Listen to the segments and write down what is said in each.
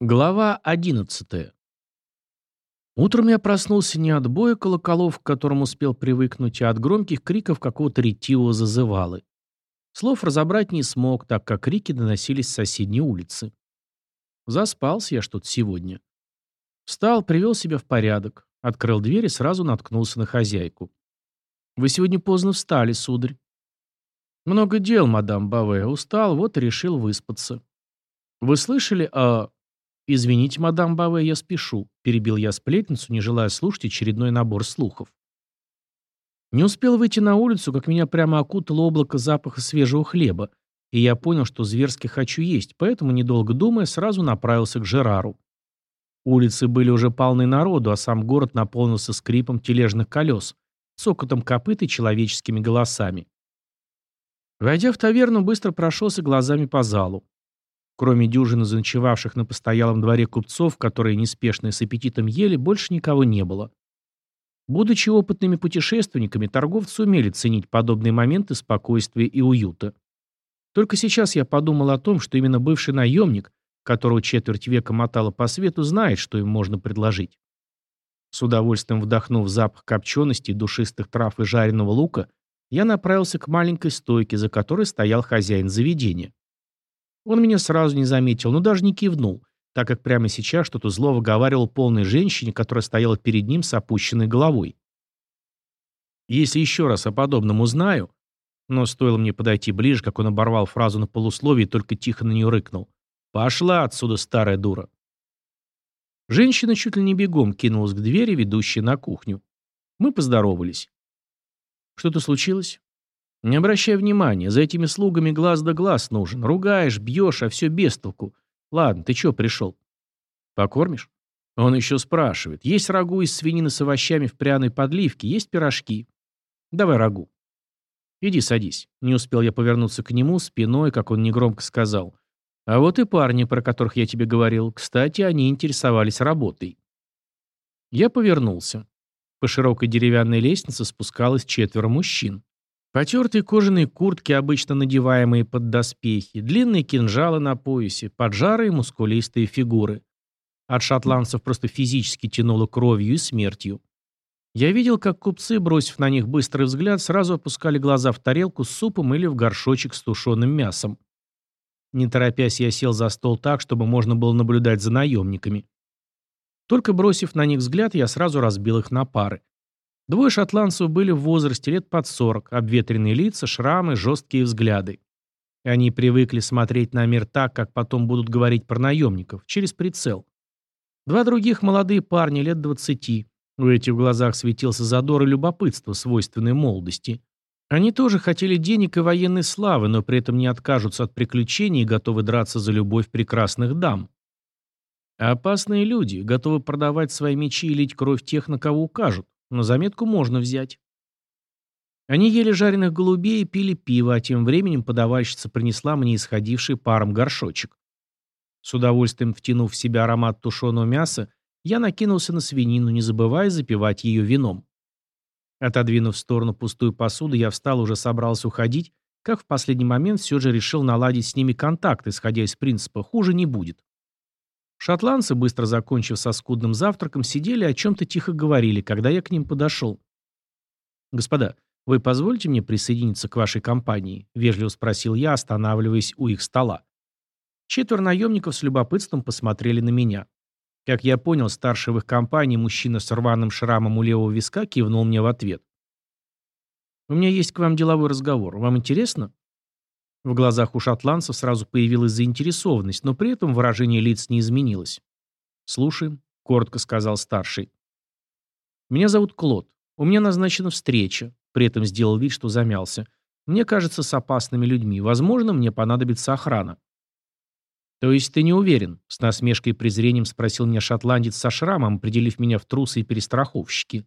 Глава 11. Утром я проснулся не от боя колоколов, к которым успел привыкнуть, а от громких криков какого-то ретивого зазывалы. Слов разобрать не смог, так как крики доносились с соседней улицы. Заспался я что-то сегодня. Встал, привел себя в порядок, открыл дверь и сразу наткнулся на хозяйку. «Вы сегодня поздно встали, сударь». «Много дел, мадам Баве. Устал, вот и решил выспаться». «Вы слышали о...» «Извините, мадам Баве, я спешу», — перебил я сплетницу, не желая слушать очередной набор слухов. Не успел выйти на улицу, как меня прямо окутало облако запаха свежего хлеба, и я понял, что зверски хочу есть, поэтому, недолго думая, сразу направился к Жерару. Улицы были уже полны народу, а сам город наполнился скрипом тележных колес, цокотом копыт и человеческими голосами. Войдя в таверну, быстро прошелся глазами по залу. Кроме дюжины заночевавших на постоялом дворе купцов, которые неспешно и с аппетитом ели, больше никого не было. Будучи опытными путешественниками, торговцы умели ценить подобные моменты спокойствия и уюта. Только сейчас я подумал о том, что именно бывший наемник, которого четверть века мотало по свету, знает, что им можно предложить. С удовольствием вдохнув запах копчености, душистых трав и жареного лука, я направился к маленькой стойке, за которой стоял хозяин заведения. Он меня сразу не заметил, но даже не кивнул, так как прямо сейчас что-то зло выговаривал полной женщине, которая стояла перед ним с опущенной головой. Если еще раз о подобном узнаю... Но стоило мне подойти ближе, как он оборвал фразу на полусловие и только тихо на нее рыкнул. «Пошла отсюда, старая дура!» Женщина чуть ли не бегом кинулась к двери, ведущей на кухню. Мы поздоровались. «Что-то случилось?» Не обращай внимания, за этими слугами глаз да глаз нужен. Ругаешь, бьешь, а все без толку. Ладно, ты чё пришел? Покормишь? Он еще спрашивает. Есть рагу из свинины с овощами в пряной подливке, есть пирожки. Давай рагу. Иди садись. Не успел я повернуться к нему спиной, как он негромко сказал. А вот и парни, про которых я тебе говорил. Кстати, они интересовались работой. Я повернулся. По широкой деревянной лестнице спускалось четверо мужчин. Потертые кожаные куртки, обычно надеваемые под доспехи, длинные кинжалы на поясе, поджарые мускулистые фигуры. От шотландцев просто физически тянуло кровью и смертью. Я видел, как купцы, бросив на них быстрый взгляд, сразу опускали глаза в тарелку с супом или в горшочек с тушеным мясом. Не торопясь, я сел за стол так, чтобы можно было наблюдать за наемниками. Только бросив на них взгляд, я сразу разбил их на пары. Двое шотландцев были в возрасте лет под 40, обветренные лица, шрамы, жесткие взгляды. Они привыкли смотреть на мир так, как потом будут говорить про наемников, через прицел. Два других молодые парни лет 20. У этих в глазах светился задор и любопытство, свойственное молодости. Они тоже хотели денег и военной славы, но при этом не откажутся от приключений и готовы драться за любовь прекрасных дам. опасные люди, готовы продавать свои мечи и лить кровь тех, на кого укажут. На заметку можно взять. Они ели жареных голубей и пили пиво, а тем временем подавальщица принесла мне исходивший паром горшочек. С удовольствием втянув в себя аромат тушеного мяса, я накинулся на свинину, не забывая запивать ее вином. Отодвинув в сторону пустую посуду, я встал, уже собрался уходить, как в последний момент все же решил наладить с ними контакт, исходя из принципа «хуже не будет». Шотландцы, быстро закончив со скудным завтраком, сидели о чем-то тихо говорили, когда я к ним подошел. «Господа, вы позволите мне присоединиться к вашей компании?» — вежливо спросил я, останавливаясь у их стола. Четверо наемников с любопытством посмотрели на меня. Как я понял, старший в их компании мужчина с рваным шрамом у левого виска кивнул мне в ответ. «У меня есть к вам деловой разговор. Вам интересно?» В глазах у шотландцев сразу появилась заинтересованность, но при этом выражение лиц не изменилось. «Слушаем», — коротко сказал старший. «Меня зовут Клод. У меня назначена встреча», — при этом сделал вид, что замялся. «Мне кажется, с опасными людьми. Возможно, мне понадобится охрана». «То есть ты не уверен?» — с насмешкой и презрением спросил меня шотландец со шрамом, определив меня в трусы и перестраховщики.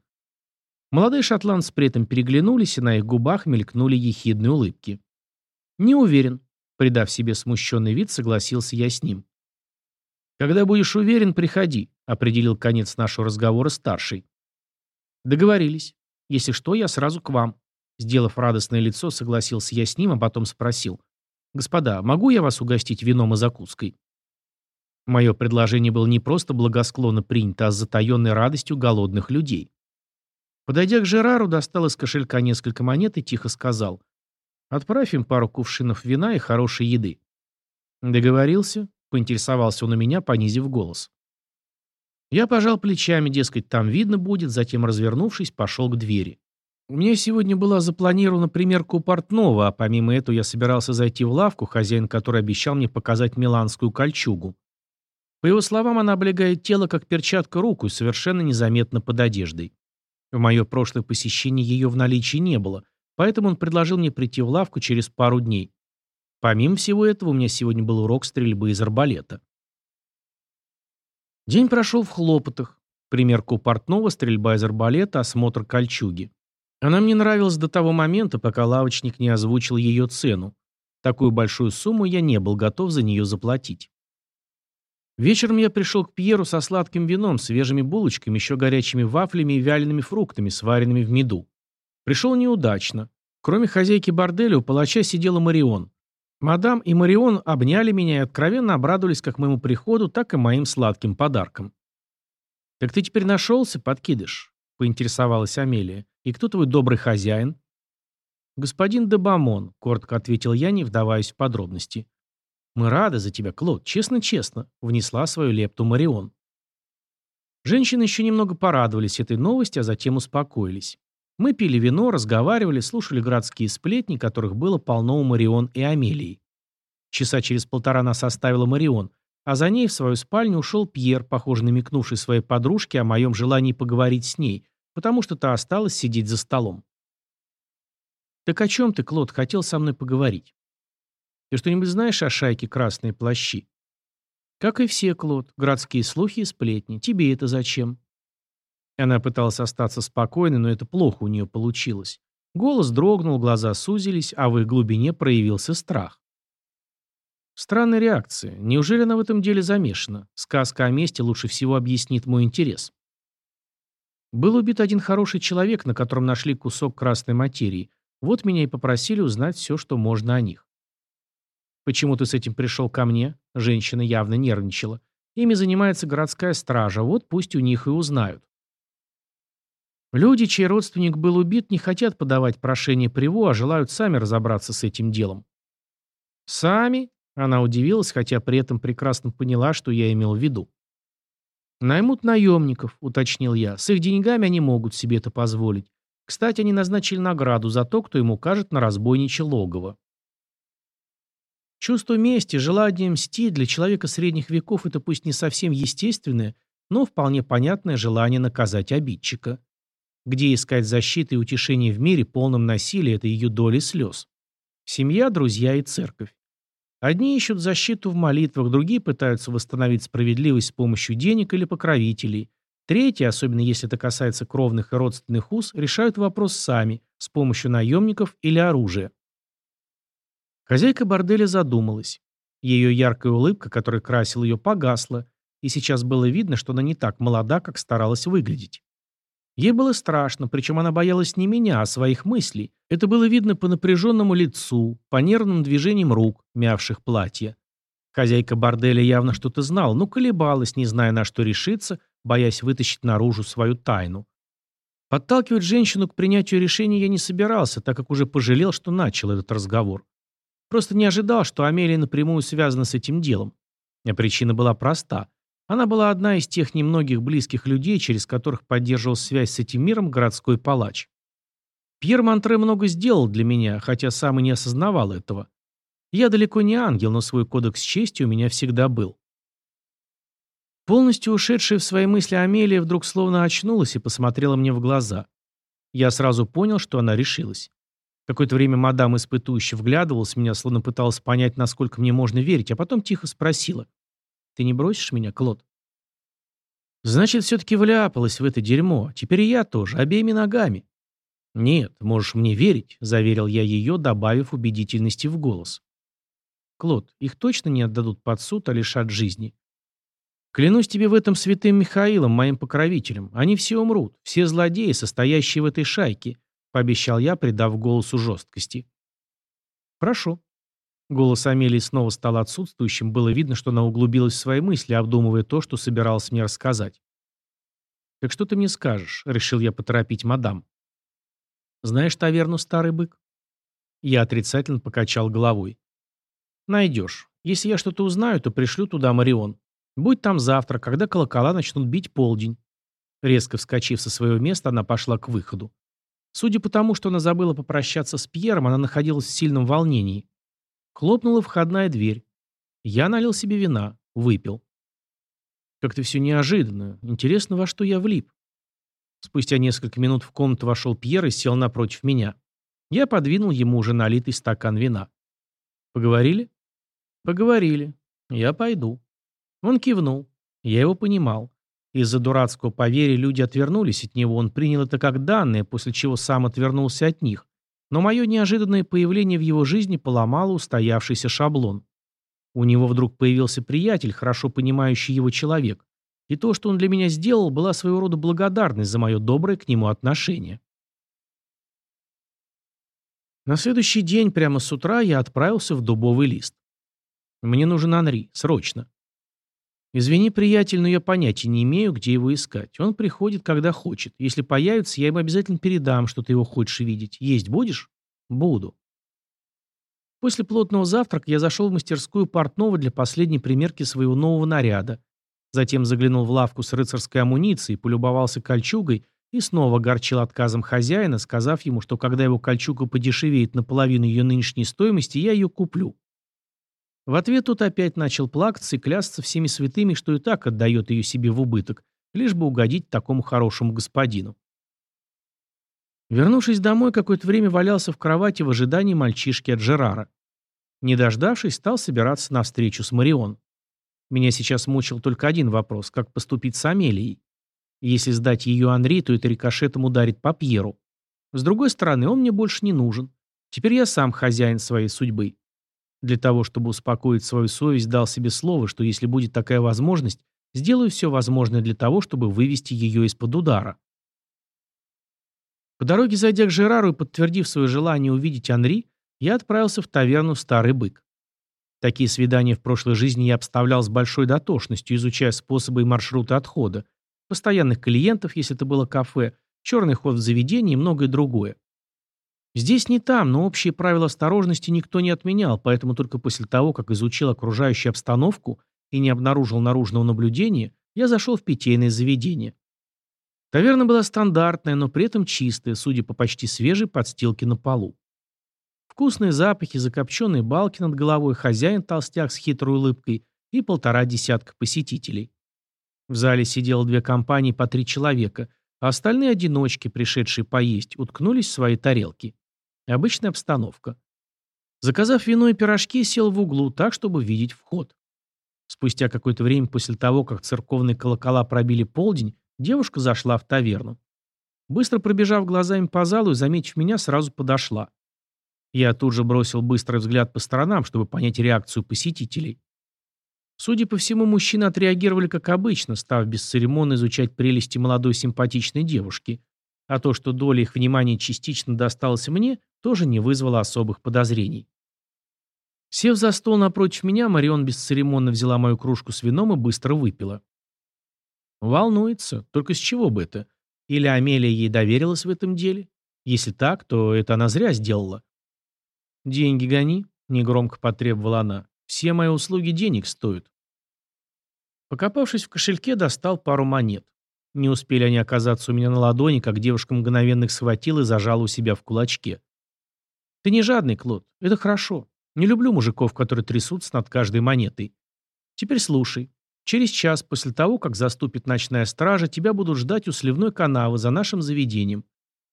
Молодые шотландцы при этом переглянулись, и на их губах мелькнули ехидные улыбки. «Не уверен», — придав себе смущенный вид, согласился я с ним. «Когда будешь уверен, приходи», — определил конец нашего разговора старший. «Договорились. Если что, я сразу к вам». Сделав радостное лицо, согласился я с ним, а потом спросил. «Господа, могу я вас угостить вином и закуской?» Мое предложение было не просто благосклонно принято, а с затаенной радостью голодных людей. Подойдя к Жерару, достал из кошелька несколько монет и тихо сказал. «Отправь им пару кувшинов вина и хорошей еды». «Договорился?» — поинтересовался он у меня, понизив голос. Я пожал плечами, дескать, там видно будет, затем, развернувшись, пошел к двери. У меня сегодня была запланирована примерка у портного, а помимо этого я собирался зайти в лавку, хозяин которой обещал мне показать миланскую кольчугу. По его словам, она облегает тело, как перчатка руку, совершенно незаметно под одеждой. В мое прошлое посещение ее в наличии не было, поэтому он предложил мне прийти в лавку через пару дней. Помимо всего этого, у меня сегодня был урок стрельбы из арбалета. День прошел в хлопотах. Примерка у портного, стрельба из арбалета, осмотр кольчуги. Она мне нравилась до того момента, пока лавочник не озвучил ее цену. Такую большую сумму я не был готов за нее заплатить. Вечером я пришел к Пьеру со сладким вином, свежими булочками, еще горячими вафлями и вялеными фруктами, сваренными в меду. Пришел неудачно. Кроме хозяйки борделя, у палача сидела Марион. Мадам и Марион обняли меня и откровенно обрадовались как моему приходу, так и моим сладким подаркам. «Так ты теперь нашелся, подкидыш?» — поинтересовалась Амелия. «И кто твой добрый хозяин?» «Господин Дебамон», — коротко ответил я, не вдаваясь в подробности. «Мы рады за тебя, Клод, честно-честно», — внесла свою лепту Марион. Женщины еще немного порадовались этой новости, а затем успокоились. Мы пили вино, разговаривали, слушали городские сплетни, которых было полно у Марион и Амелии. Часа через полтора нас оставила Марион, а за ней в свою спальню ушел Пьер, похоже намекнувший своей подружке о моем желании поговорить с ней, потому что та осталась сидеть за столом. «Так о чем ты, Клод, хотел со мной поговорить?» Ты что-нибудь знаешь о шайке «Красные плащи»?» «Как и все, Клод. Городские слухи и сплетни. Тебе это зачем?» Она пыталась остаться спокойной, но это плохо у нее получилось. Голос дрогнул, глаза сузились, а в их глубине проявился страх. Странная реакция. Неужели она в этом деле замешана? Сказка о месте лучше всего объяснит мой интерес. Был убит один хороший человек, на котором нашли кусок красной материи. Вот меня и попросили узнать все, что можно о них. «Почему ты с этим пришел ко мне?» Женщина явно нервничала. «Ими занимается городская стража, вот пусть у них и узнают». Люди, чей родственник был убит, не хотят подавать прошение Приво, а желают сами разобраться с этим делом. «Сами?» — она удивилась, хотя при этом прекрасно поняла, что я имел в виду. «Наймут наемников», — уточнил я. «С их деньгами они могут себе это позволить. Кстати, они назначили награду за то, кто им укажет на разбойничье логово. Чувство мести, желание мстить для человека средних веков это пусть не совсем естественное, но вполне понятное желание наказать обидчика. Где искать защиты и утешения в мире, полном насилия, это ее доли слез. Семья, друзья и церковь. Одни ищут защиту в молитвах, другие пытаются восстановить справедливость с помощью денег или покровителей. Третьи, особенно если это касается кровных и родственных уз, решают вопрос сами, с помощью наемников или оружия. Хозяйка борделя задумалась. Ее яркая улыбка, которая красила ее, погасла, и сейчас было видно, что она не так молода, как старалась выглядеть. Ей было страшно, причем она боялась не меня, а своих мыслей. Это было видно по напряженному лицу, по нервным движениям рук, мявших платье. Хозяйка борделя явно что-то знала, но колебалась, не зная, на что решиться, боясь вытащить наружу свою тайну. Подталкивать женщину к принятию решения я не собирался, так как уже пожалел, что начал этот разговор. Просто не ожидал, что Амелия напрямую связана с этим делом. А причина была проста. Она была одна из тех немногих близких людей, через которых поддерживал связь с этим миром городской палач. Пьер Монтре много сделал для меня, хотя сам и не осознавал этого. Я далеко не ангел, но свой кодекс чести у меня всегда был. Полностью ушедшая в свои мысли Амелия вдруг словно очнулась и посмотрела мне в глаза. Я сразу понял, что она решилась. Какое-то время мадам испытующе вглядывалась в меня, словно пыталась понять, насколько мне можно верить, а потом тихо спросила. «Ты не бросишь меня, Клод?» «Значит, все-таки вляпалась в это дерьмо. Теперь и я тоже, обеими ногами». «Нет, можешь мне верить», — заверил я ее, добавив убедительности в голос. «Клод, их точно не отдадут под суд, а лишат жизни?» «Клянусь тебе в этом святым Михаилом, моим покровителем. Они все умрут, все злодеи, состоящие в этой шайке. — пообещал я, придав голосу жесткости. «Прошу». Голос Амелии снова стал отсутствующим, было видно, что она углубилась в свои мысли, обдумывая то, что собиралась мне рассказать. «Так что ты мне скажешь?» — решил я поторопить мадам. «Знаешь таверну «Старый бык»?» Я отрицательно покачал головой. «Найдешь. Если я что-то узнаю, то пришлю туда Марион. Будь там завтра, когда колокола начнут бить полдень». Резко вскочив со своего места, она пошла к выходу. Судя по тому, что она забыла попрощаться с Пьером, она находилась в сильном волнении. Хлопнула входная дверь. Я налил себе вина, выпил. Как-то все неожиданно. Интересно, во что я влип. Спустя несколько минут в комнату вошел Пьер и сел напротив меня. Я подвинул ему уже налитый стакан вина. «Поговорили?» «Поговорили. Я пойду». Он кивнул. Я его понимал. Из-за дурацкого поверья люди отвернулись от него, он принял это как данное, после чего сам отвернулся от них. Но мое неожиданное появление в его жизни поломало устоявшийся шаблон. У него вдруг появился приятель, хорошо понимающий его человек. И то, что он для меня сделал, была своего рода благодарность за мое доброе к нему отношение. На следующий день, прямо с утра, я отправился в дубовый лист. Мне нужен Анри, срочно. «Извини, приятель, но я понятия не имею, где его искать. Он приходит, когда хочет. Если появится, я ему обязательно передам, что ты его хочешь видеть. Есть будешь?» «Буду». После плотного завтрака я зашел в мастерскую портного для последней примерки своего нового наряда. Затем заглянул в лавку с рыцарской амуницией, полюбовался кольчугой и снова горчил отказом хозяина, сказав ему, что когда его кольчуга подешевеет наполовину ее нынешней стоимости, я ее куплю. В ответ тот опять начал плакаться и клясться всеми святыми, что и так отдает ее себе в убыток, лишь бы угодить такому хорошему господину. Вернувшись домой, какое-то время валялся в кровати в ожидании мальчишки от Жерара. Не дождавшись, стал собираться на встречу с Марион. Меня сейчас мучил только один вопрос – как поступить с Амелией? Если сдать ее Анри, то это рикошетом ударит по Пьеру. С другой стороны, он мне больше не нужен. Теперь я сам хозяин своей судьбы. Для того, чтобы успокоить свою совесть, дал себе слово, что если будет такая возможность, сделаю все возможное для того, чтобы вывести ее из-под удара. По дороге, зайдя к Жерару и подтвердив свое желание увидеть Анри, я отправился в таверну «Старый бык». Такие свидания в прошлой жизни я обставлял с большой дотошностью, изучая способы и маршруты отхода, постоянных клиентов, если это было кафе, черный ход в заведении и многое другое. Здесь не там, но общие правила осторожности никто не отменял, поэтому только после того, как изучил окружающую обстановку и не обнаружил наружного наблюдения, я зашел в питейное заведение. Таверна была стандартная, но при этом чистая, судя по почти свежей подстилке на полу. Вкусные запахи, закопченные балки над головой, хозяин-толстяк с хитрой улыбкой и полтора десятка посетителей. В зале сидело две компании по три человека, а остальные одиночки, пришедшие поесть, уткнулись в свои тарелки. Обычная обстановка. Заказав вино и пирожки, сел в углу так, чтобы видеть вход. Спустя какое-то время после того, как церковные колокола пробили полдень, девушка зашла в таверну. Быстро пробежав глазами по залу и заметив меня, сразу подошла. Я тут же бросил быстрый взгляд по сторонам, чтобы понять реакцию посетителей. Судя по всему, мужчины отреагировали как обычно, став бесцеремонно изучать прелести молодой симпатичной девушки. А то, что доля их внимания частично досталась мне, тоже не вызвало особых подозрений. Сев за стол напротив меня, Марион бесцеремонно взяла мою кружку с вином и быстро выпила. Волнуется. Только с чего бы это? Или Амелия ей доверилась в этом деле? Если так, то это она зря сделала. «Деньги гони», — негромко потребовала она. «Все мои услуги денег стоят». Покопавшись в кошельке, достал пару монет. Не успели они оказаться у меня на ладони, как девушка мгновенно их схватила и зажала у себя в кулачке. «Ты не жадный, Клод. Это хорошо. Не люблю мужиков, которые трясутся над каждой монетой. Теперь слушай. Через час после того, как заступит ночная стража, тебя будут ждать у сливной канавы за нашим заведением.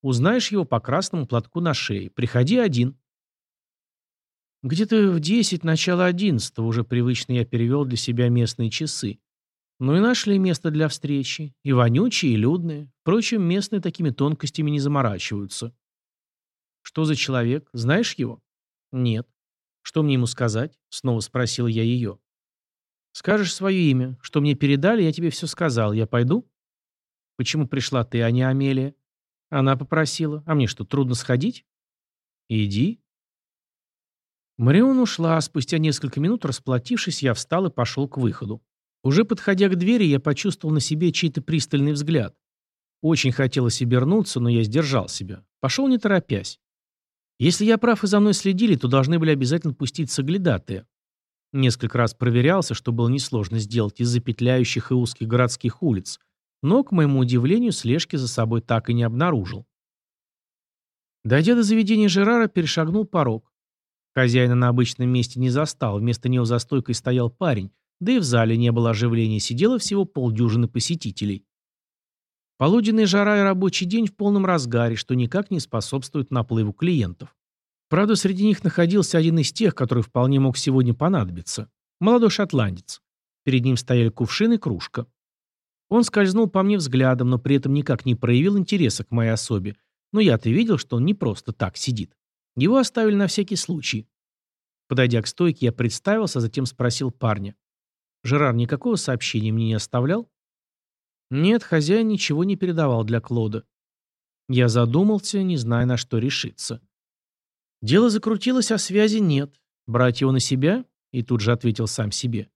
Узнаешь его по красному платку на шее. Приходи один». Где-то в десять, начало одиннадцатого уже привычно я перевел для себя местные часы. Ну и нашли место для встречи. И вонючие, и людные. Впрочем, местные такими тонкостями не заморачиваются. Что за человек? Знаешь его? Нет. Что мне ему сказать? Снова спросил я ее. Скажешь свое имя. Что мне передали, я тебе все сказал. Я пойду? Почему пришла ты, а не Амелия? Она попросила. А мне что, трудно сходить? Иди. Марион ушла, а спустя несколько минут, расплатившись, я встал и пошел к выходу. Уже подходя к двери, я почувствовал на себе чей-то пристальный взгляд. Очень хотелось обернуться, но я сдержал себя. Пошел не торопясь. Если я прав и за мной следили, то должны были обязательно пустить соглядатые. Несколько раз проверялся, что было несложно сделать из-за петляющих и узких городских улиц, но, к моему удивлению, слежки за собой так и не обнаружил. Дойдя до заведения Жерара, перешагнул порог. Хозяина на обычном месте не застал, вместо него за стойкой стоял парень, да и в зале не было оживления, сидело всего полдюжины посетителей. Полуденный жара и рабочий день в полном разгаре, что никак не способствует наплыву клиентов. Правда, среди них находился один из тех, который вполне мог сегодня понадобиться. Молодой шотландец. Перед ним стояли кувшин и кружка. Он скользнул по мне взглядом, но при этом никак не проявил интереса к моей особе. Но я-то видел, что он не просто так сидит. Его оставили на всякий случай. Подойдя к стойке, я представился, затем спросил парня. «Жерар никакого сообщения мне не оставлял?» Нет, хозяин ничего не передавал для Клода. Я задумался, не зная, на что решиться. Дело закрутилось, а связи нет. Брать его на себя? И тут же ответил сам себе.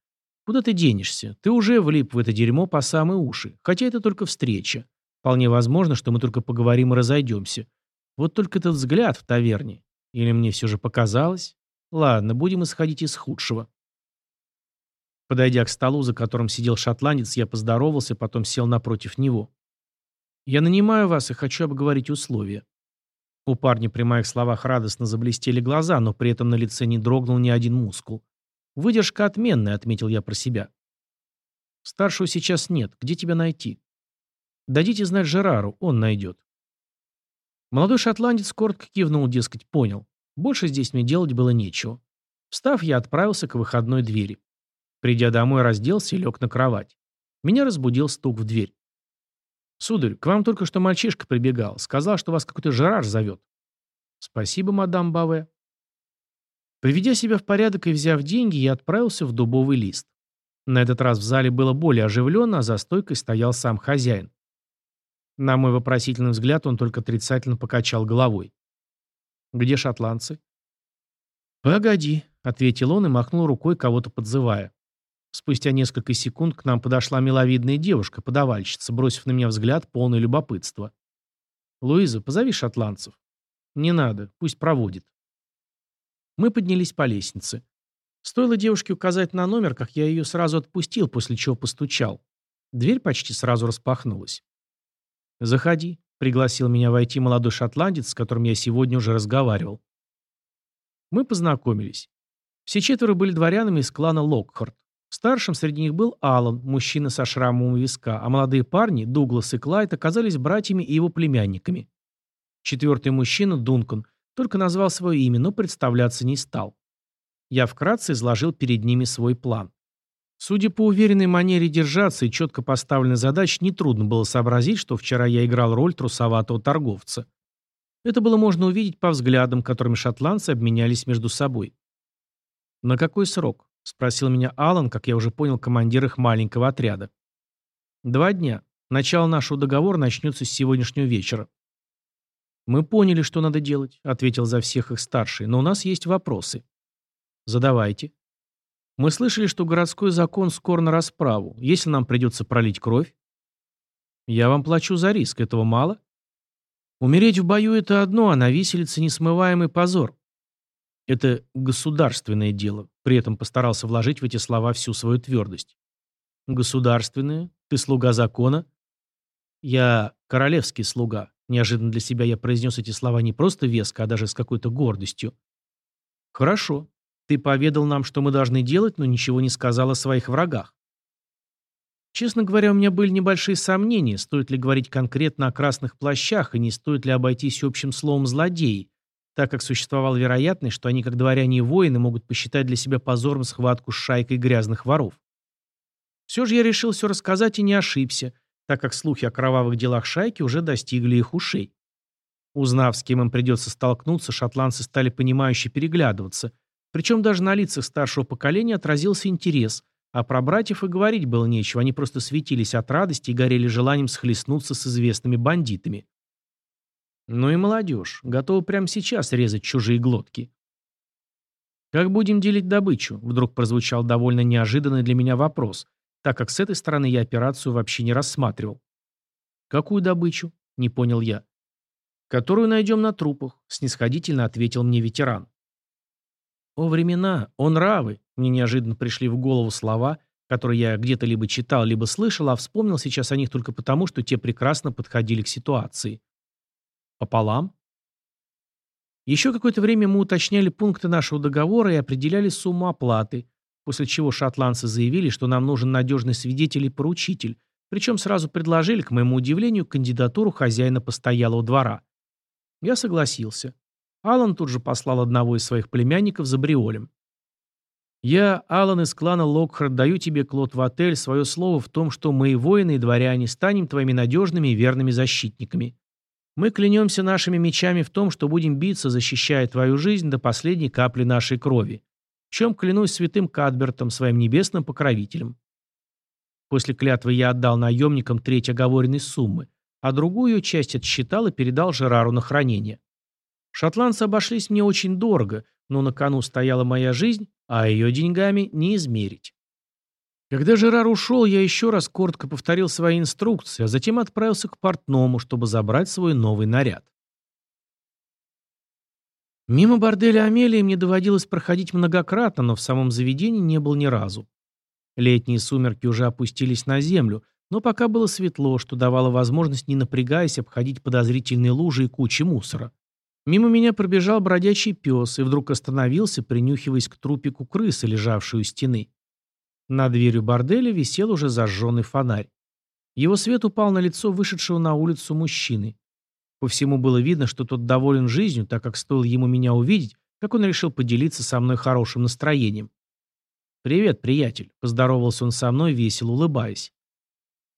Куда ты денешься? Ты уже влип в это дерьмо по самые уши. Хотя это только встреча. Вполне возможно, что мы только поговорим и разойдемся. Вот только этот взгляд в таверне. Или мне все же показалось? Ладно, будем исходить из худшего. Подойдя к столу, за которым сидел шотландец, я поздоровался, потом сел напротив него. «Я нанимаю вас и хочу обговорить условия». У парня при моих словах радостно заблестели глаза, но при этом на лице не дрогнул ни один мускул. «Выдержка отменная», — отметил я про себя. «Старшего сейчас нет. Где тебя найти?» «Дадите знать Жерару, он найдет». Молодой шотландец коротко кивнул, дескать, понял. Больше здесь мне делать было нечего. Встав, я отправился к выходной двери. Придя домой, разделся и лег на кровать. Меня разбудил стук в дверь. «Сударь, к вам только что мальчишка прибегал. Сказал, что вас какой-то Жерар зовет». «Спасибо, мадам Баве». Приведя себя в порядок и взяв деньги, я отправился в дубовый лист. На этот раз в зале было более оживленно, а за стойкой стоял сам хозяин. На мой вопросительный взгляд он только отрицательно покачал головой. «Где шотландцы?» «Погоди», — ответил он и махнул рукой, кого-то подзывая. Спустя несколько секунд к нам подошла миловидная девушка, подавальщица, бросив на меня взгляд, полный любопытства. «Луиза, позови шотландцев». «Не надо, пусть проводит». Мы поднялись по лестнице. Стоило девушке указать на номер, как я ее сразу отпустил, после чего постучал. Дверь почти сразу распахнулась. «Заходи», — пригласил меня войти молодой шотландец, с которым я сегодня уже разговаривал. Мы познакомились. Все четверо были дворянами из клана Локхарт. Старшим среди них был Алан, мужчина со шрамом у виска, а молодые парни, Дуглас и Клайд, оказались братьями и его племянниками. Четвертый мужчина, Дункан, только назвал свое имя, но представляться не стал. Я вкратце изложил перед ними свой план. Судя по уверенной манере держаться и четко поставленной задаче, нетрудно было сообразить, что вчера я играл роль трусоватого торговца. Это было можно увидеть по взглядам, которыми шотландцы обменялись между собой. На какой срок? — спросил меня Алан, как я уже понял, командир их маленького отряда. «Два дня. Начало нашего договора начнется с сегодняшнего вечера». «Мы поняли, что надо делать», — ответил за всех их старший, «но у нас есть вопросы». «Задавайте». «Мы слышали, что городской закон скоро на расправу. Если нам придется пролить кровь?» «Я вам плачу за риск. Этого мало?» «Умереть в бою — это одно, а на виселице несмываемый позор. Это государственное дело. При этом постарался вложить в эти слова всю свою твердость. Государственное? Ты слуга закона? Я королевский слуга. Неожиданно для себя я произнес эти слова не просто веско, а даже с какой-то гордостью. Хорошо. Ты поведал нам, что мы должны делать, но ничего не сказал о своих врагах. Честно говоря, у меня были небольшие сомнения, стоит ли говорить конкретно о красных плащах и не стоит ли обойтись общим словом «злодеи», так как существовала вероятность, что они, как дворяне и воины, могут посчитать для себя позором схватку с шайкой грязных воров. Все же я решил все рассказать и не ошибся, так как слухи о кровавых делах шайки уже достигли их ушей. Узнав, с кем им придется столкнуться, шотландцы стали понимающе переглядываться, причем даже на лицах старшего поколения отразился интерес, а про братьев и говорить было нечего, они просто светились от радости и горели желанием схлестнуться с известными бандитами. Ну и молодежь, готова прямо сейчас резать чужие глотки. «Как будем делить добычу?» – вдруг прозвучал довольно неожиданный для меня вопрос, так как с этой стороны я операцию вообще не рассматривал. «Какую добычу?» – не понял я. «Которую найдем на трупах», – снисходительно ответил мне ветеран. «О времена, о нравы!» – мне неожиданно пришли в голову слова, которые я где-то либо читал, либо слышал, а вспомнил сейчас о них только потому, что те прекрасно подходили к ситуации. «Пополам?» Еще какое-то время мы уточняли пункты нашего договора и определяли сумму оплаты, после чего шотландцы заявили, что нам нужен надежный свидетель и поручитель, причем сразу предложили, к моему удивлению, кандидатуру хозяина постоялого двора. Я согласился. Алан тут же послал одного из своих племянников за Бриолем. «Я, Алан из клана Локхард, даю тебе, Клод, в отель свое слово в том, что мы, воины и дворяне, станем твоими надежными и верными защитниками. Мы клянемся нашими мечами в том, что будем биться, защищая твою жизнь до последней капли нашей крови. В чем клянусь святым Кадбертом, своим небесным покровителем. После клятвы я отдал наемникам треть оговоренной суммы, а другую часть отсчитал и передал Жерару на хранение. Шотландцы обошлись мне очень дорого, но на кону стояла моя жизнь, а ее деньгами не измерить. Когда Жерар ушел, я еще раз коротко повторил свои инструкции, а затем отправился к портному, чтобы забрать свой новый наряд. Мимо борделя Амелии мне доводилось проходить многократно, но в самом заведении не был ни разу. Летние сумерки уже опустились на землю, но пока было светло, что давало возможность, не напрягаясь, обходить подозрительные лужи и кучи мусора. Мимо меня пробежал бродячий пес и вдруг остановился, принюхиваясь к трупику крысы, лежавшей у стены. Над дверью борделя висел уже зажженный фонарь. Его свет упал на лицо вышедшего на улицу мужчины. По всему было видно, что тот доволен жизнью, так как стоило ему меня увидеть, как он решил поделиться со мной хорошим настроением. «Привет, приятель», — поздоровался он со мной, весело улыбаясь.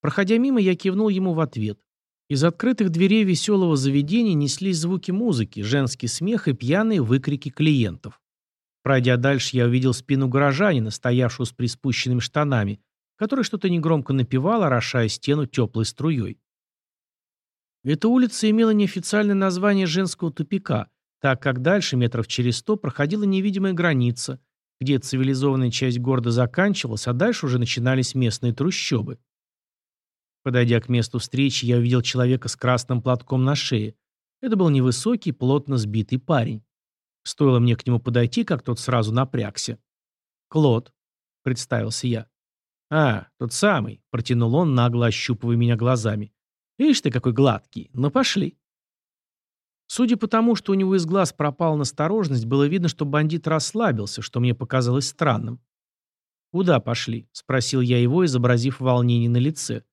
Проходя мимо, я кивнул ему в ответ. Из открытых дверей веселого заведения неслись звуки музыки, женский смех и пьяные выкрики клиентов. Пройдя дальше, я увидел спину горожанина, стоявшего с приспущенными штанами, который что-то негромко напевал, орошая стену теплой струей. Эта улица имела неофициальное название женского тупика, так как дальше, метров через сто, проходила невидимая граница, где цивилизованная часть города заканчивалась, а дальше уже начинались местные трущобы. Подойдя к месту встречи, я увидел человека с красным платком на шее. Это был невысокий, плотно сбитый парень. Стоило мне к нему подойти, как тот сразу напрягся. «Клод», — представился я. «А, тот самый», — протянул он, нагло ощупывая меня глазами. «Ишь ты, какой гладкий. Ну, пошли». Судя по тому, что у него из глаз пропала настороженность, было видно, что бандит расслабился, что мне показалось странным. «Куда пошли?» — спросил я его, изобразив волнение на лице.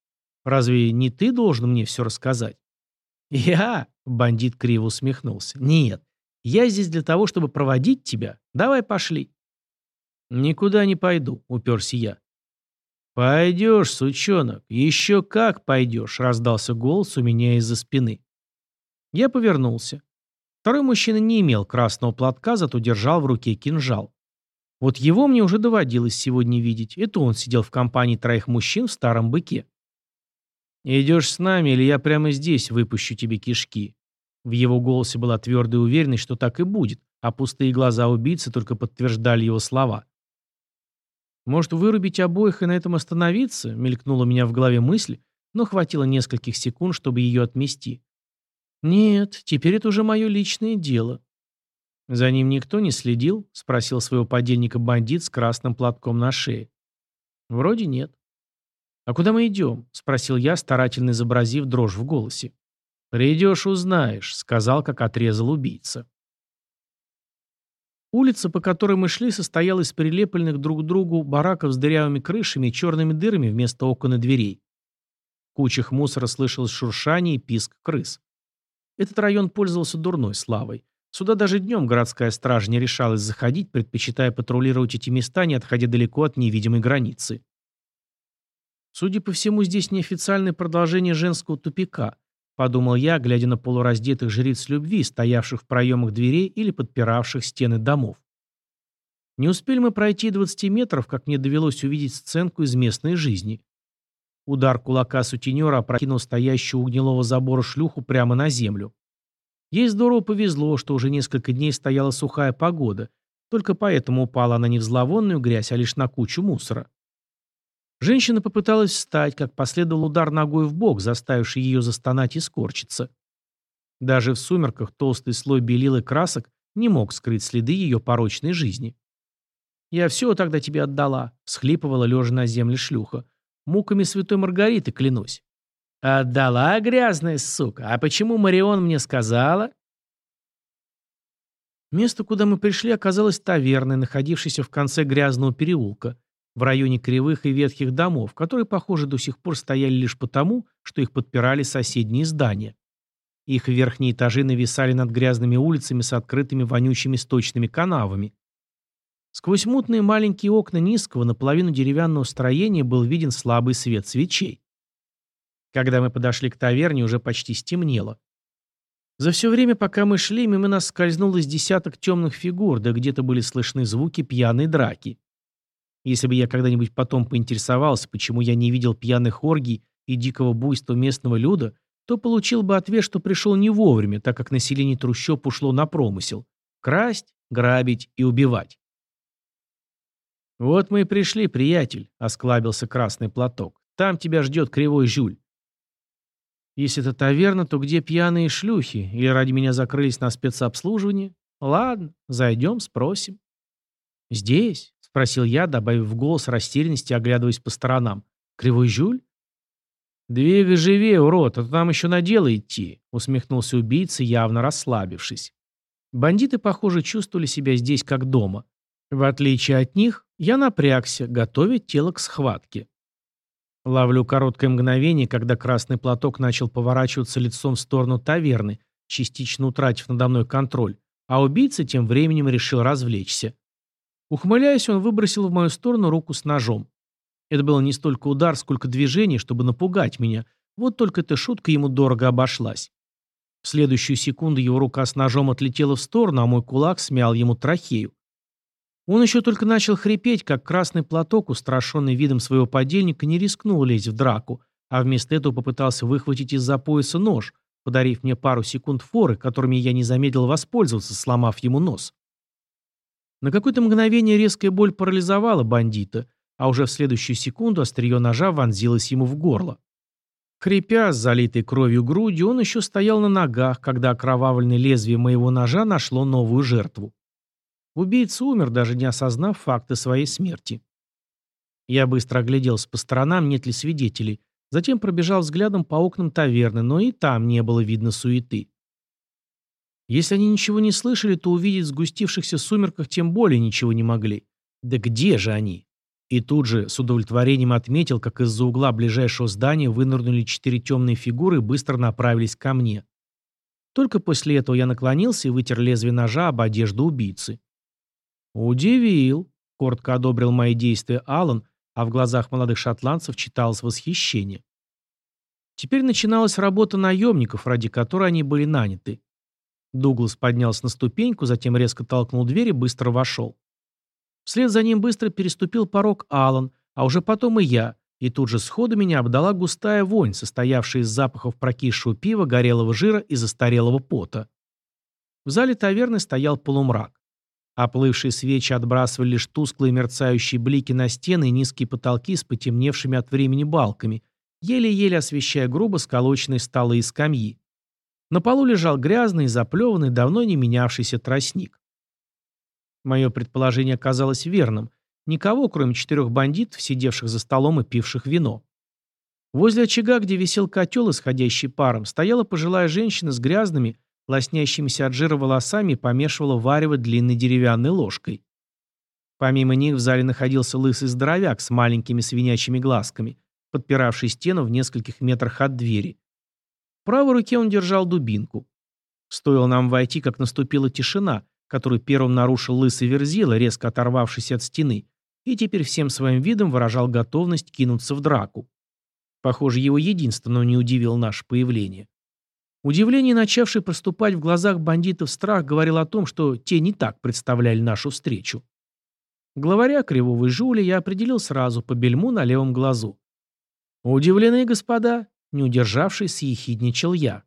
«Разве не ты должен мне все рассказать?» «Я?» — бандит криво усмехнулся. «Нет, я здесь для того, чтобы проводить тебя. Давай пошли». «Никуда не пойду», — уперся я. «Пойдешь, сучонок, еще как пойдешь», — раздался голос у меня из-за спины. Я повернулся. Второй мужчина не имел красного платка, зато держал в руке кинжал. Вот его мне уже доводилось сегодня видеть. Это он сидел в компании троих мужчин в старом быке. «Идешь с нами, или я прямо здесь выпущу тебе кишки?» В его голосе была твердая уверенность, что так и будет, а пустые глаза убийцы только подтверждали его слова. «Может, вырубить обоих и на этом остановиться?» — мелькнула у меня в голове мысль, но хватило нескольких секунд, чтобы ее отмести. «Нет, теперь это уже мое личное дело». «За ним никто не следил?» — спросил своего подельника бандит с красным платком на шее. «Вроде нет». «А куда мы идем?» — спросил я, старательно изобразив дрожь в голосе. «Придешь, узнаешь», — сказал, как отрезал убийца. Улица, по которой мы шли, состояла из прилепленных друг к другу бараков с дырявыми крышами и черными дырами вместо окон и дверей. В кучах мусора слышалось шуршание и писк крыс. Этот район пользовался дурной славой. Сюда даже днем городская стража не решалась заходить, предпочитая патрулировать эти места, не отходя далеко от невидимой границы. Судя по всему, здесь неофициальное продолжение женского тупика – подумал я, глядя на полураздетых жриц любви, стоявших в проемах дверей или подпиравших стены домов. Не успели мы пройти 20 метров, как мне довелось увидеть сценку из местной жизни. Удар кулака сутенера опрокинул стоящую у гнилого забора шлюху прямо на землю. Ей здорово повезло, что уже несколько дней стояла сухая погода, Только поэтому упала она не в зловонную грязь, а лишь на кучу мусора. Женщина попыталась встать, как последовал удар ногой в бок, заставивший ее застонать и скорчиться. Даже в сумерках толстый слой белил и красок не мог скрыть следы ее порочной жизни. «Я все тогда тебе отдала», — схлипывала, лежа на земле шлюха. «Муками святой Маргариты, клянусь». «Отдала, грязная сука? А почему Марион мне сказала?» Место, куда мы пришли, оказалось таверной, находившейся в конце грязного переулка, в районе кривых и ветхих домов, которые, похоже, до сих пор стояли лишь потому, что их подпирали соседние здания. Их верхние этажи нависали над грязными улицами с открытыми вонючими сточными канавами. Сквозь мутные маленькие окна низкого, наполовину деревянного строения был виден слабый свет свечей. Когда мы подошли к таверне, уже почти стемнело. За все время, пока мы шли, мимо нас скользнуло из десяток темных фигур, да где-то были слышны звуки пьяной драки. Если бы я когда-нибудь потом поинтересовался, почему я не видел пьяных оргий и дикого буйства местного люда, то получил бы ответ, что пришел не вовремя, так как население трущоб ушло на промысел. Красть, грабить и убивать. «Вот мы и пришли, приятель», — осклабился красный платок. «Там тебя ждет кривой жюль». «Если это таверна, то где пьяные шлюхи? Или ради меня закрылись на спецобслуживание? Ладно, зайдем, спросим». «Здесь?» — спросил я, добавив в голос растерянности, оглядываясь по сторонам. «Кривой жюль?» «Двигай живее, урод, а то там еще на дело идти», — усмехнулся убийца, явно расслабившись. Бандиты, похоже, чувствовали себя здесь как дома. В отличие от них, я напрягся, готовя тело к схватке. Ловлю короткое мгновение, когда красный платок начал поворачиваться лицом в сторону таверны, частично утратив надо мной контроль, а убийца тем временем решил развлечься. Ухмыляясь, он выбросил в мою сторону руку с ножом. Это было не столько удар, сколько движение, чтобы напугать меня. Вот только эта шутка ему дорого обошлась. В следующую секунду его рука с ножом отлетела в сторону, а мой кулак смял ему трахею. Он еще только начал хрипеть, как красный платок, устрашенный видом своего подельника, не рискнул лезть в драку, а вместо этого попытался выхватить из-за пояса нож, подарив мне пару секунд форы, которыми я не замедлил воспользоваться, сломав ему нос. На какое-то мгновение резкая боль парализовала бандита, а уже в следующую секунду острие ножа вонзилось ему в горло. Хрипя с залитой кровью грудью, он еще стоял на ногах, когда окровавленное лезвие моего ножа нашло новую жертву. Убийца умер, даже не осознав факта своей смерти. Я быстро огляделся по сторонам, нет ли свидетелей, затем пробежал взглядом по окнам таверны, но и там не было видно суеты. Если они ничего не слышали, то увидеть в сгустившихся сумерках тем более ничего не могли. Да где же они? И тут же с удовлетворением отметил, как из-за угла ближайшего здания вынырнули четыре темные фигуры и быстро направились ко мне. Только после этого я наклонился и вытер лезвие ножа об одежду убийцы. «Удивил», — коротко одобрил мои действия Алан, а в глазах молодых шотландцев читалось восхищение. Теперь начиналась работа наемников, ради которой они были наняты. Дуглас поднялся на ступеньку, затем резко толкнул дверь и быстро вошел. Вслед за ним быстро переступил порог Алан, а уже потом и я, и тут же сходу меня обдала густая вонь, состоявшая из запахов прокисшего пива, горелого жира и застарелого пота. В зале таверны стоял полумрак. Оплывшие свечи отбрасывали лишь тусклые мерцающие блики на стены и низкие потолки с потемневшими от времени балками, еле-еле освещая грубо сколоченные столы и скамьи. На полу лежал грязный, заплеванный, давно не менявшийся тростник. Мое предположение оказалось верным. Никого, кроме четырех бандитов, сидевших за столом и пивших вино. Возле очага, где висел котел, исходящий паром, стояла пожилая женщина с грязными, лоснящимися от жира волосами и помешивала варево длинной деревянной ложкой. Помимо них в зале находился лысый здоровяк с маленькими свинячьими глазками, подпиравший стену в нескольких метрах от двери правой руке он держал дубинку. Стоило нам войти, как наступила тишина, которую первым нарушил лысый верзила, резко оторвавшись от стены, и теперь всем своим видом выражал готовность кинуться в драку. Похоже, его единственного не удивил наше появление. Удивление, начавшее проступать в глазах бандитов страх, говорил о том, что те не так представляли нашу встречу. Главаря Кривого Жуля я определил сразу по бельму на левом глазу. «Удивлены, господа?» Не удержавшись, съехидничал я.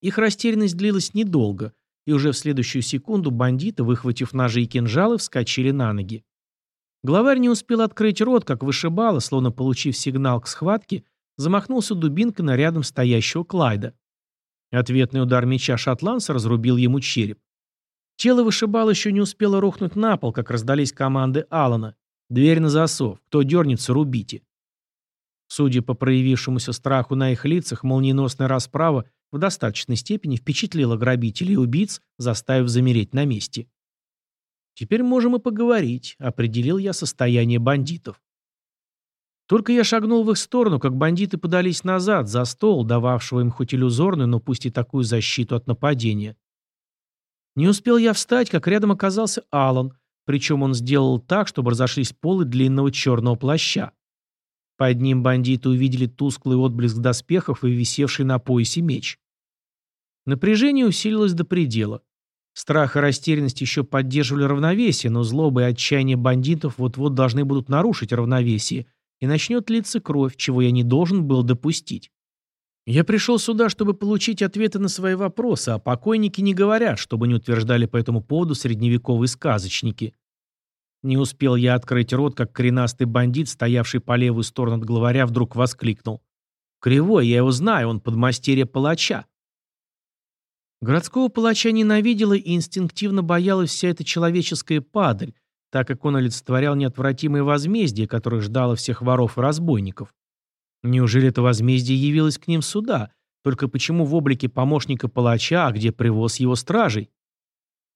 Их растерянность длилась недолго, и уже в следующую секунду бандиты, выхватив ножи и кинжалы, вскочили на ноги. Главарь не успел открыть рот, как вышибало, словно получив сигнал к схватке, замахнулся дубинкой на рядом стоящего Клайда. Ответный удар меча шотландца разрубил ему череп. Тело вышибал еще не успело рухнуть на пол, как раздались команды Алана. «Дверь на засов. Кто дернется, рубите». Судя по проявившемуся страху на их лицах, молниеносная расправа в достаточной степени впечатлила грабителей и убийц, заставив замереть на месте. «Теперь можем и поговорить», — определил я состояние бандитов. Только я шагнул в их сторону, как бандиты подались назад, за стол, дававшего им хоть иллюзорную, но пусть и такую защиту от нападения. Не успел я встать, как рядом оказался Алан, причем он сделал так, чтобы разошлись полы длинного черного плаща. Под ним бандиты увидели тусклый отблеск доспехов и висевший на поясе меч. Напряжение усилилось до предела. Страх и растерянность еще поддерживали равновесие, но злоба и отчаяние бандитов вот-вот должны будут нарушить равновесие – и начнет литься кровь, чего я не должен был допустить. Я пришел сюда, чтобы получить ответы на свои вопросы, а покойники не говорят, чтобы не утверждали по этому поводу средневековые сказочники. Не успел я открыть рот, как коренастый бандит, стоявший по левую сторону от главаря, вдруг воскликнул. «Кривой, я его знаю, он подмастерье палача». Городского палача ненавидела и инстинктивно боялась вся эта человеческая падаль, так как он олицетворял неотвратимое возмездие, которое ждало всех воров и разбойников. Неужели это возмездие явилось к ним сюда? Только почему в облике помощника палача, а где привоз его стражей?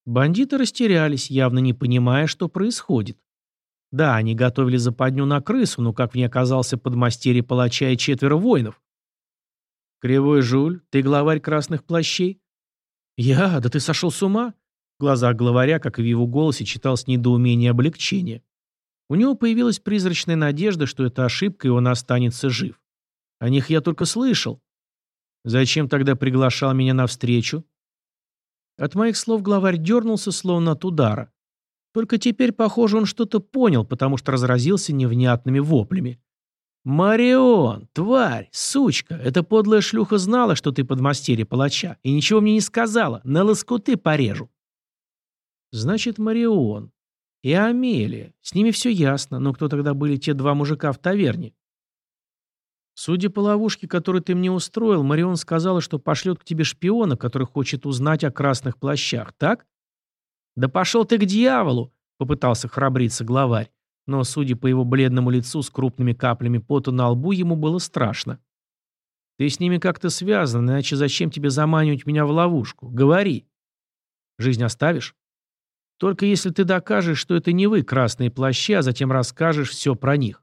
Бандиты растерялись, явно не понимая, что происходит. Да, они готовили западню на крысу, но как в ней оказался подмастерье палача и четверо воинов? «Кривой жуль, ты главарь красных плащей?» «Я? Да ты сошел с ума? В глазах главаря, как и в его голосе, читалось недоумение и облегчение. У него появилась призрачная надежда, что это ошибка, и он останется жив. О них я только слышал. Зачем тогда приглашал меня на встречу? От моих слов главарь дернулся, словно от удара. Только теперь, похоже, он что-то понял, потому что разразился невнятными воплями. «Марион, тварь, сучка, эта подлая шлюха знала, что ты подмастерье палача, и ничего мне не сказала, на лоскуты порежу». Значит, Марион. И Амелия. С ними все ясно, но кто тогда были те два мужика в таверне? Судя по ловушке, которую ты мне устроил, Марион сказала, что пошлет к тебе шпиона, который хочет узнать о красных плащах, так? Да пошел ты к дьяволу, попытался храбриться главарь. Но, судя по его бледному лицу с крупными каплями пота на лбу, ему было страшно. Ты с ними как-то связан, иначе зачем тебе заманивать меня в ловушку? Говори. Жизнь оставишь? Только если ты докажешь, что это не вы, красные плащи, а затем расскажешь все про них.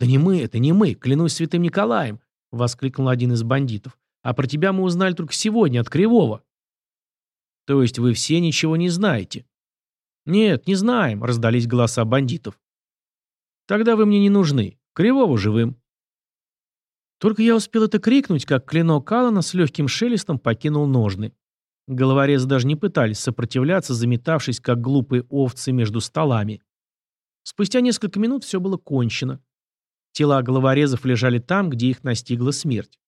«Да не мы, это не мы, клянусь святым Николаем!» — воскликнул один из бандитов. «А про тебя мы узнали только сегодня, от Кривого». «То есть вы все ничего не знаете?» «Нет, не знаем», — раздались голоса бандитов. «Тогда вы мне не нужны. Кривого живым». Только я успел это крикнуть, как клинок Алана с легким шелестом покинул ножны. Головорезы даже не пытались сопротивляться, заметавшись, как глупые овцы между столами. Спустя несколько минут все было кончено. Тела головорезов лежали там, где их настигла смерть.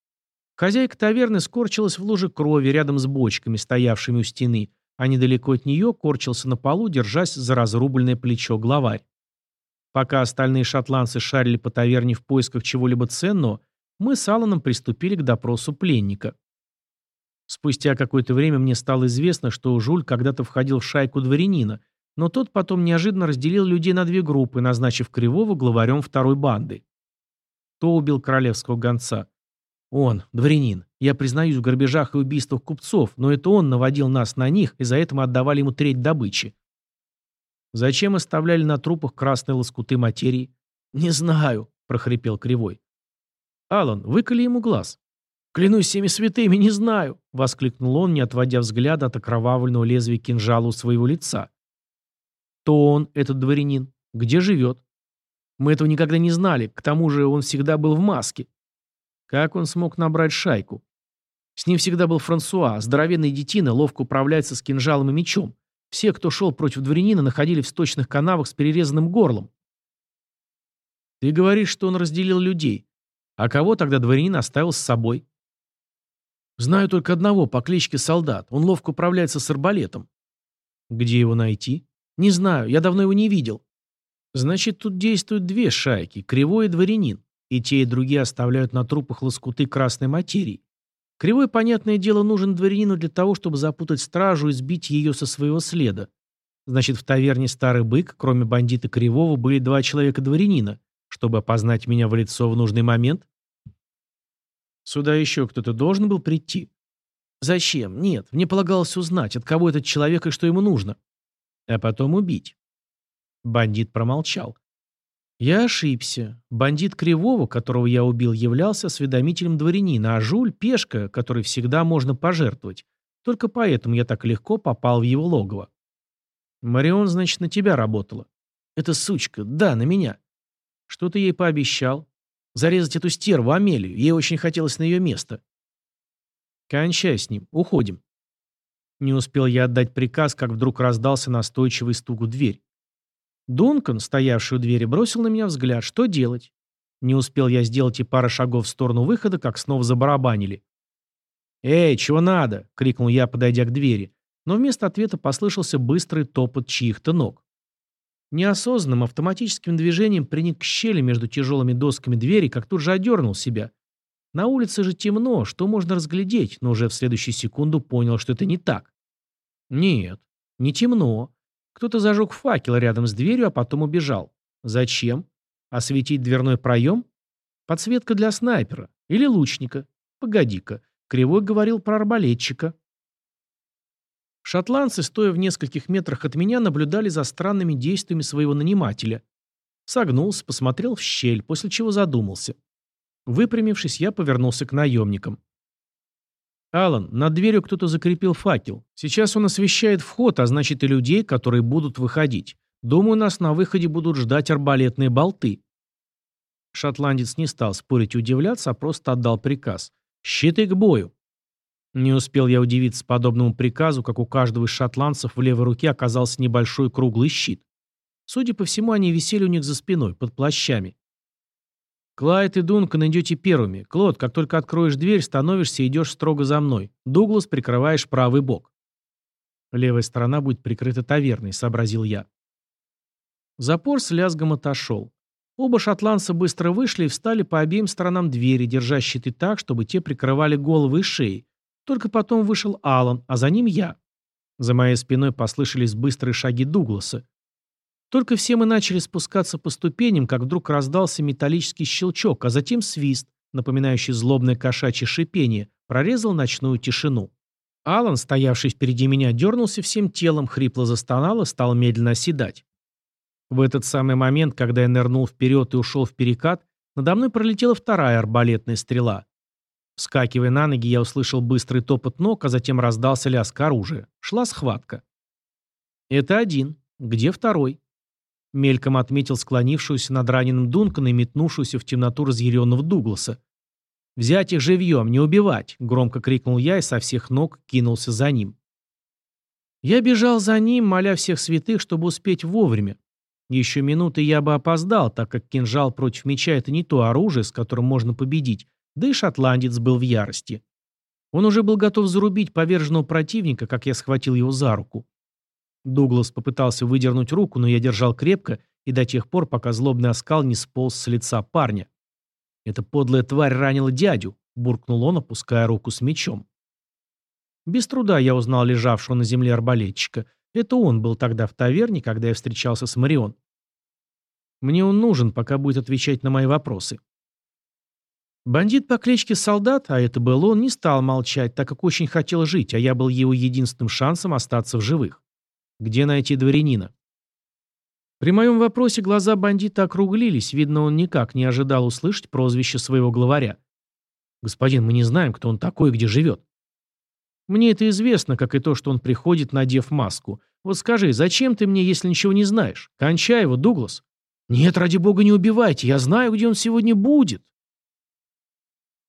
Хозяйка таверны скорчилась в луже крови рядом с бочками, стоявшими у стены, а недалеко от нее корчился на полу, держась за разрубленное плечо главарь. Пока остальные шотландцы шарили по таверне в поисках чего-либо ценного, мы с Алланом приступили к допросу пленника. Спустя какое-то время мне стало известно, что Жуль когда-то входил в шайку дворянина, но тот потом неожиданно разделил людей на две группы, назначив Кривого главарем второй банды. Кто убил королевского гонца? Он, дворянин. Я признаюсь в грабежах и убийствах купцов, но это он наводил нас на них, и за это мы отдавали ему треть добычи. Зачем оставляли на трупах красные лоскуты материи? Не знаю, прохрипел Кривой. Алан, выколи ему глаз. «Клянусь всеми святыми, не знаю!» — воскликнул он, не отводя взгляда от окровавленного лезвия кинжала у своего лица. «То он, этот дворянин, где живет? Мы этого никогда не знали, к тому же он всегда был в маске. Как он смог набрать шайку? С ним всегда был Франсуа, здоровенный детина, ловко управляется с кинжалом и мечом. Все, кто шел против дворянина, находили в сточных канавах с перерезанным горлом. Ты говоришь, что он разделил людей. А кого тогда дворянин оставил с собой? Знаю только одного по кличке Солдат. Он ловко управляется с арбалетом. Где его найти? Не знаю, я давно его не видел. Значит, тут действуют две шайки, Кривой и Дворянин. И те, и другие оставляют на трупах лоскуты красной материи. Кривой, понятное дело, нужен дворянину для того, чтобы запутать стражу и сбить ее со своего следа. Значит, в таверне «Старый бык», кроме бандита Кривого, были два человека-дворянина, чтобы опознать меня в лицо в нужный момент? Сюда еще кто-то должен был прийти. Зачем? Нет, мне полагалось узнать, от кого этот человек и что ему нужно. А потом убить. Бандит промолчал. Я ошибся. Бандит Кривого, которого я убил, являлся осведомителем дворянина, а Жуль – пешка, которой всегда можно пожертвовать. Только поэтому я так легко попал в его логово. Марион, значит, на тебя работала. Это сучка, да, на меня. Что ты ей пообещал? Зарезать эту стерву, Амелию. Ей очень хотелось на ее место. Кончай с ним, уходим. Не успел я отдать приказ, как вдруг раздался настойчивый стук в дверь. Дункан, стоявший у двери, бросил на меня взгляд. Что делать? Не успел я сделать и пара шагов в сторону выхода, как снова забарабанили. «Эй, чего надо?» — крикнул я, подойдя к двери. Но вместо ответа послышался быстрый топот чьих-то ног. Неосознанным автоматическим движением приник к щели между тяжелыми досками двери, как тут же одернул себя. На улице же темно, что можно разглядеть, но уже в следующую секунду понял, что это не так. Нет, не темно. Кто-то зажег факел рядом с дверью, а потом убежал. Зачем? Осветить дверной проем? Подсветка для снайпера. Или лучника. Погоди-ка. Кривой говорил про арбалетчика. Шотландцы, стоя в нескольких метрах от меня, наблюдали за странными действиями своего нанимателя. Согнулся, посмотрел в щель, после чего задумался. Выпрямившись, я повернулся к наемникам. «Алан, над дверью кто-то закрепил факел. Сейчас он освещает вход, а значит и людей, которые будут выходить. Думаю, нас на выходе будут ждать арбалетные болты». Шотландец не стал спорить и удивляться, а просто отдал приказ. «Щиты к бою!» Не успел я удивиться подобному приказу, как у каждого из шотландцев в левой руке оказался небольшой круглый щит. Судя по всему, они висели у них за спиной, под плащами. Клайд и Дункан идете первыми. Клод, как только откроешь дверь, становишься и идешь строго за мной. Дуглас, прикрываешь правый бок. Левая сторона будет прикрыта таверной, сообразил я. Запор с лязгом отошел. Оба шотландца быстро вышли и встали по обеим сторонам двери, держа щиты так, чтобы те прикрывали головы и шеи. Только потом вышел Алан, а за ним я. За моей спиной послышались быстрые шаги Дугласа. Только все мы начали спускаться по ступеням, как вдруг раздался металлический щелчок, а затем свист, напоминающий злобное кошачье шипение, прорезал ночную тишину. Алан, стоявший впереди меня, дернулся всем телом, хрипло застонал и стал медленно оседать. В этот самый момент, когда я нырнул вперед и ушел в перекат, надо мной пролетела вторая арбалетная стрела. Вскакивая на ноги, я услышал быстрый топот ног, а затем раздался лязг оружия. Шла схватка. «Это один. Где второй?» Мельком отметил склонившуюся над раненым Дункана и метнувшуюся в темноту разъяренного Дугласа. «Взять их живьем, не убивать!» — громко крикнул я и со всех ног кинулся за ним. Я бежал за ним, моля всех святых, чтобы успеть вовремя. Еще минуты я бы опоздал, так как кинжал против меча — это не то оружие, с которым можно победить, да и шотландец был в ярости. Он уже был готов зарубить поверженного противника, как я схватил его за руку. Дуглас попытался выдернуть руку, но я держал крепко и до тех пор, пока злобный оскал не сполз с лица парня. «Эта подлая тварь ранила дядю», — буркнул он, опуская руку с мечом. Без труда я узнал лежавшего на земле арбалетчика. Это он был тогда в таверне, когда я встречался с Марион. Мне он нужен, пока будет отвечать на мои вопросы. Бандит по кличке Солдат, а это был он, не стал молчать, так как очень хотел жить, а я был его единственным шансом остаться в живых. Где найти дворянина? При моем вопросе глаза бандита округлились, видно, он никак не ожидал услышать прозвище своего главаря. «Господин, мы не знаем, кто он такой и где живет». «Мне это известно, как и то, что он приходит, надев маску. Вот скажи, зачем ты мне, если ничего не знаешь? Кончай его, Дуглас». «Нет, ради бога, не убивайте, я знаю, где он сегодня будет»,